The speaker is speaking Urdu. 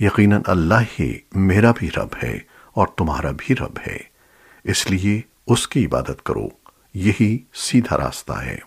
یقیناً اللہ ہی میرا بھی رب ہے اور تمہارا بھی رب ہے۔ اس لیے اس کی عبادت کرو، یہی سیدھا راستہ ہے۔